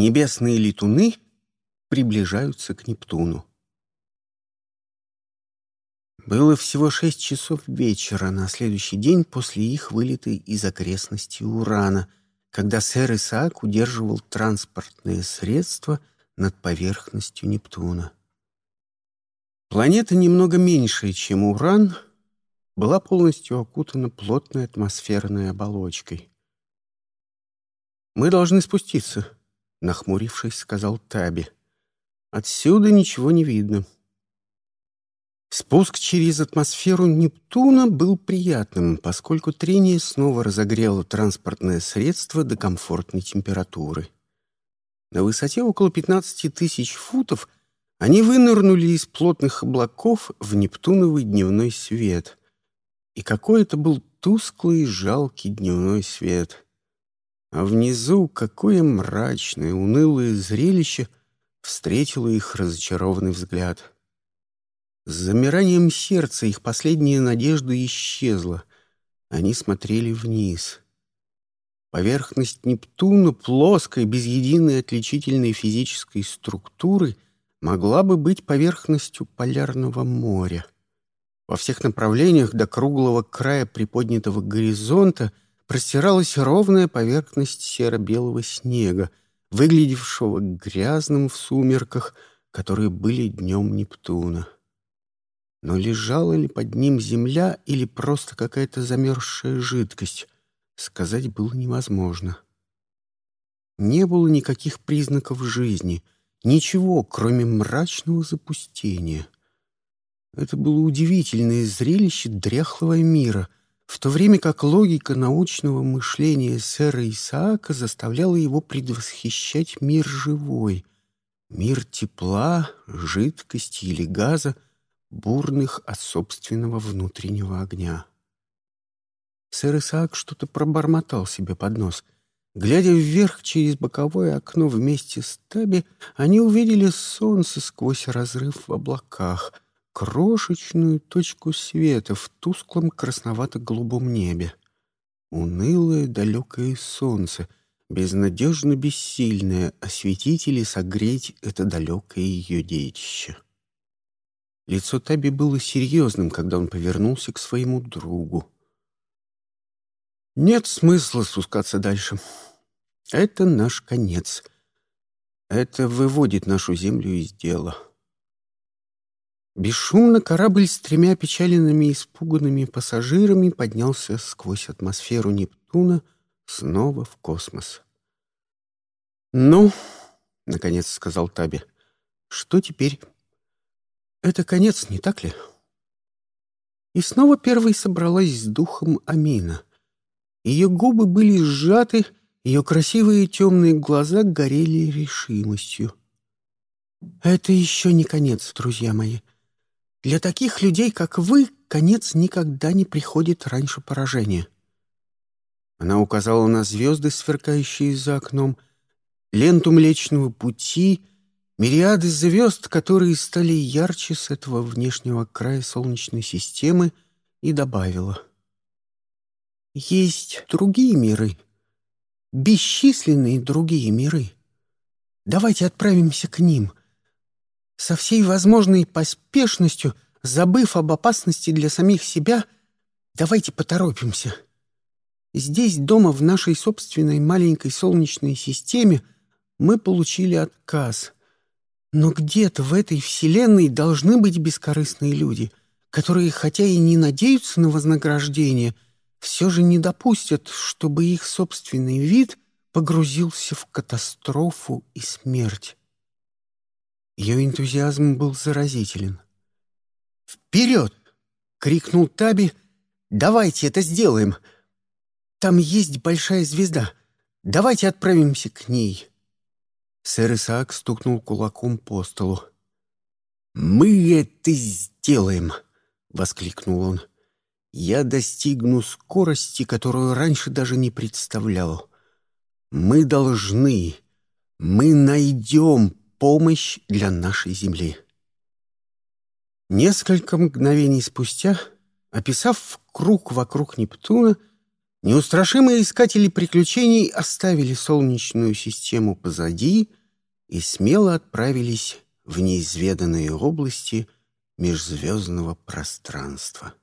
Небесные летуны приближаются к Нептуну. Было всего шесть часов вечера на следующий день после их вылета из окрестностей Урана, когда сэр Исаак удерживал транспортные средства над поверхностью Нептуна. Планета немного меньшая, чем Уран, была полностью окутана плотной атмосферной оболочкой. «Мы должны спуститься», — нахмурившись, сказал Таби. «Отсюда ничего не видно». Спуск через атмосферу Нептуна был приятным, поскольку трение снова разогрело транспортное средство до комфортной температуры. На высоте около 15 тысяч футов они вынырнули из плотных облаков в нептуновый дневной свет. И какой это был тусклый жалкий дневной свет. А внизу какое мрачное, унылое зрелище встретило их разочарованный взгляд. С замиранием сердца их последняя надежда исчезла. Они смотрели вниз. Поверхность Нептуна, плоская, без единой отличительной физической структуры, могла бы быть поверхностью полярного моря. Во всех направлениях до круглого края приподнятого горизонта простиралась ровная поверхность серо-белого снега, выглядевшего грязным в сумерках, которые были днем Нептуна. Но лежала ли под ним земля или просто какая-то замерзшая жидкость, сказать было невозможно. Не было никаких признаков жизни, ничего, кроме мрачного запустения. Это было удивительное зрелище дряхлого мира, в то время как логика научного мышления сэра Исаака заставляла его предвосхищать мир живой, мир тепла, жидкости или газа — бурных от собственного внутреннего огня. Сэр Исаак что-то пробормотал себе под нос. Глядя вверх через боковое окно вместе с Таби, они увидели солнце сквозь разрыв в облаках, крошечную точку света в тусклом красновато-голубом небе. Унылое далекое солнце, безнадежно бессильное осветить или согреть это далекое ее детище. Лицо Таби было серьезным, когда он повернулся к своему другу. «Нет смысла спускаться дальше. Это наш конец. Это выводит нашу Землю из дела». Бесшумно корабль с тремя печаленными испуганными пассажирами поднялся сквозь атмосферу Нептуна снова в космос. «Ну, — наконец сказал Таби, — что теперь?» Это конец, не так ли? И снова первой собралась с духом Амина. Ее губы были сжаты, ее красивые темные глаза горели решимостью. Это еще не конец, друзья мои. Для таких людей, как вы, конец никогда не приходит раньше поражения. Она указала на звезды, сверкающие за окном, ленту Млечного Пути Мириады звезд, которые стали ярче с этого внешнего края Солнечной системы, и добавила. Есть другие миры, бесчисленные другие миры. Давайте отправимся к ним. Со всей возможной поспешностью, забыв об опасности для самих себя, давайте поторопимся. Здесь, дома, в нашей собственной маленькой Солнечной системе, мы получили отказ — но где-то в этой вселенной должны быть бескорыстные люди, которые, хотя и не надеются на вознаграждение, все же не допустят, чтобы их собственный вид погрузился в катастрофу и смерть. Ее энтузиазм был заразителен. «Вперед!» — крикнул Таби. «Давайте это сделаем! Там есть большая звезда. Давайте отправимся к ней!» Сэр Исаак стукнул кулаком по столу. «Мы это сделаем!» — воскликнул он. «Я достигну скорости, которую раньше даже не представлял. Мы должны, мы найдем помощь для нашей Земли». Несколько мгновений спустя, описав круг вокруг Нептуна, Неустрашимые искатели приключений оставили Солнечную систему позади и смело отправились в неизведанные области межзвездного пространства.